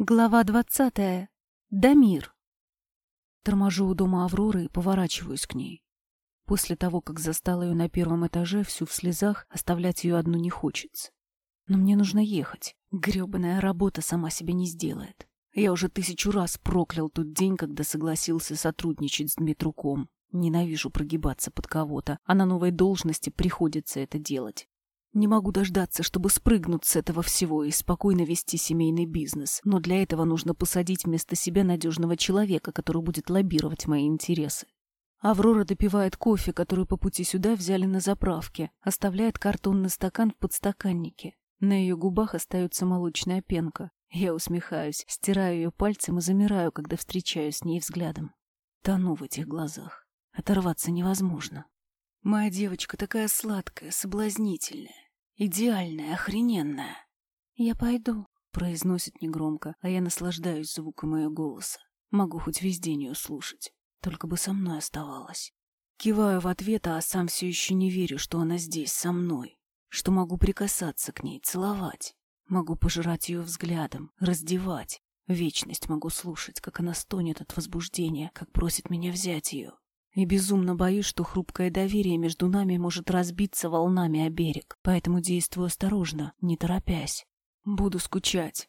Глава двадцатая. Дамир. Торможу у дома Авроры и поворачиваюсь к ней. После того, как застала ее на первом этаже, всю в слезах, оставлять ее одну не хочется. Но мне нужно ехать. Гребаная работа сама себя не сделает. Я уже тысячу раз проклял тот день, когда согласился сотрудничать с Дмитруком. Ненавижу прогибаться под кого-то, а на новой должности приходится это делать. Не могу дождаться, чтобы спрыгнуть с этого всего и спокойно вести семейный бизнес, но для этого нужно посадить вместо себя надежного человека, который будет лоббировать мои интересы. Аврора допивает кофе, который по пути сюда взяли на заправке, оставляет картонный стакан в подстаканнике. На ее губах остается молочная пенка. Я усмехаюсь, стираю ее пальцем и замираю, когда встречаюсь с ней взглядом. Тону в этих глазах. Оторваться невозможно. Моя девочка такая сладкая, соблазнительная, идеальная, охрененная. «Я пойду», — произносит негромко, а я наслаждаюсь звуком ее голоса. Могу хоть весь день ее слушать, только бы со мной оставалась. Киваю в ответ, а сам все еще не верю, что она здесь, со мной, что могу прикасаться к ней, целовать. Могу пожирать ее взглядом, раздевать. Вечность могу слушать, как она стонет от возбуждения, как просит меня взять ее. И безумно боюсь, что хрупкое доверие между нами может разбиться волнами о берег, поэтому действую осторожно, не торопясь. Буду скучать.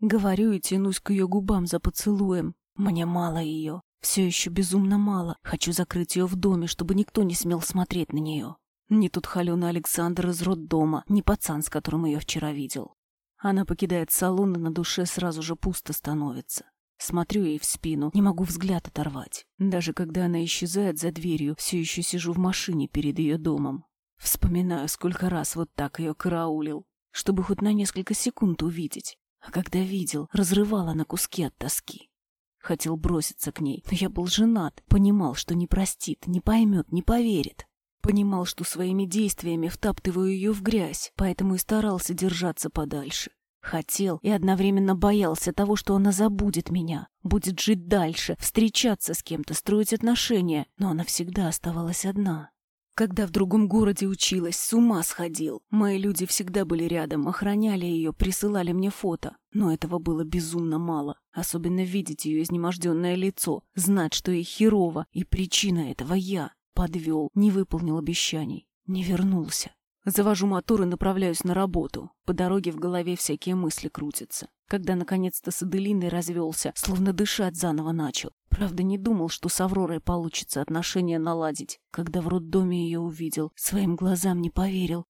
Говорю и тянусь к ее губам за поцелуем. Мне мало ее, все еще безумно мало. Хочу закрыть ее в доме, чтобы никто не смел смотреть на нее. Не тут Халена Александр из роддома, не пацан, с которым ее вчера видел. Она покидает салон, и на душе сразу же пусто становится. Смотрю ей в спину, не могу взгляд оторвать. Даже когда она исчезает за дверью, все еще сижу в машине перед ее домом. Вспоминаю, сколько раз вот так ее караулил, чтобы хоть на несколько секунд увидеть. А когда видел, разрывала на куски от тоски. Хотел броситься к ней, но я был женат, понимал, что не простит, не поймет, не поверит. Понимал, что своими действиями втаптываю ее в грязь, поэтому и старался держаться подальше. Хотел и одновременно боялся того, что она забудет меня, будет жить дальше, встречаться с кем-то, строить отношения, но она всегда оставалась одна. Когда в другом городе училась, с ума сходил. Мои люди всегда были рядом, охраняли ее, присылали мне фото. Но этого было безумно мало. Особенно видеть ее изнеможденное лицо, знать, что ей херово, и причина этого я. Подвел, не выполнил обещаний, не вернулся. Завожу мотор и направляюсь на работу. По дороге в голове всякие мысли крутятся. Когда наконец-то с Аделиной развелся, словно дышать заново начал. Правда, не думал, что с Авророй получится отношения наладить. Когда в роддоме ее увидел, своим глазам не поверил.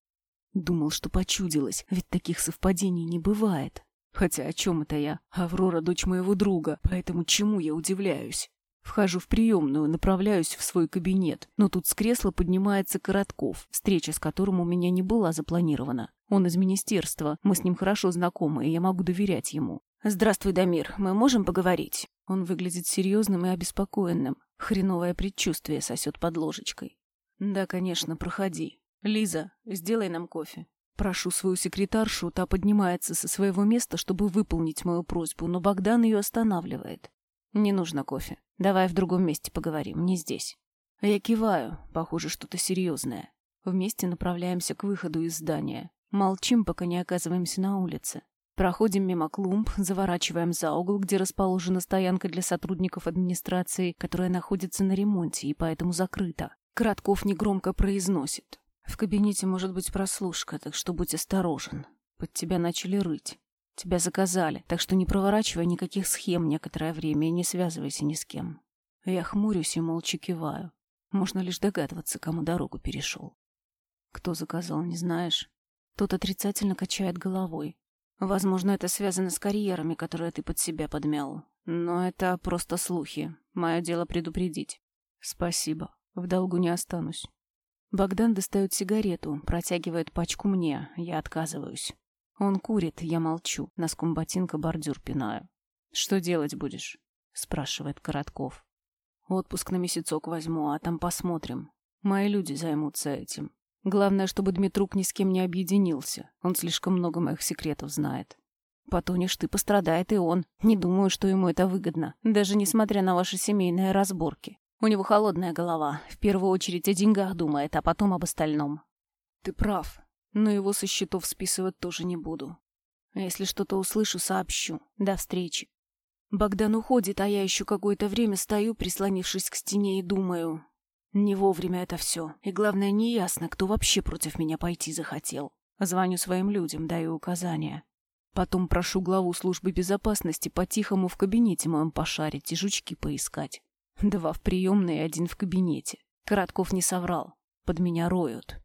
Думал, что почудилось, ведь таких совпадений не бывает. Хотя о чем это я? Аврора — дочь моего друга, поэтому чему я удивляюсь? Вхожу в приемную, направляюсь в свой кабинет, но тут с кресла поднимается Коротков, встреча с которым у меня не была запланирована. Он из министерства, мы с ним хорошо знакомы, и я могу доверять ему. «Здравствуй, Дамир, мы можем поговорить?» Он выглядит серьезным и обеспокоенным. Хреновое предчувствие сосет под ложечкой. «Да, конечно, проходи. Лиза, сделай нам кофе». Прошу свою секретаршу, та поднимается со своего места, чтобы выполнить мою просьбу, но Богдан ее останавливает. «Не нужно кофе. Давай в другом месте поговорим, не здесь». Я киваю, похоже, что-то серьезное. Вместе направляемся к выходу из здания. Молчим, пока не оказываемся на улице. Проходим мимо клумб, заворачиваем за угол, где расположена стоянка для сотрудников администрации, которая находится на ремонте и поэтому закрыта. Кратков негромко произносит. «В кабинете может быть прослушка, так что будь осторожен. Под тебя начали рыть. Тебя заказали, так что не проворачивай никаких схем некоторое время и не связывайся ни с кем. Я хмурюсь и молча киваю. Можно лишь догадываться, кому дорогу перешел. Кто заказал, не знаешь? Тот отрицательно качает головой. Возможно, это связано с карьерами, которые ты под себя подмял. Но это просто слухи. Мое дело предупредить. Спасибо. В долгу не останусь. Богдан достает сигарету, протягивает пачку мне. Я отказываюсь. Он курит, я молчу, носком ботинка бордюр пинаю. «Что делать будешь?» — спрашивает Коротков. «Отпуск на месяцок возьму, а там посмотрим. Мои люди займутся этим. Главное, чтобы Дмитрук ни с кем не объединился. Он слишком много моих секретов знает. Потонешь ты, пострадает и он. Не думаю, что ему это выгодно, даже несмотря на ваши семейные разборки. У него холодная голова, в первую очередь о деньгах думает, а потом об остальном. Ты прав, но его со счетов списывать тоже не буду. Если что-то услышу, сообщу. До встречи. Богдан уходит, а я еще какое-то время стою, прислонившись к стене, и думаю... Не вовремя это все. И главное, неясно, кто вообще против меня пойти захотел. Звоню своим людям, даю указания. Потом прошу главу службы безопасности по-тихому в кабинете моем пошарить и жучки поискать. Два в приемной и один в кабинете. Коротков не соврал. Под меня роют.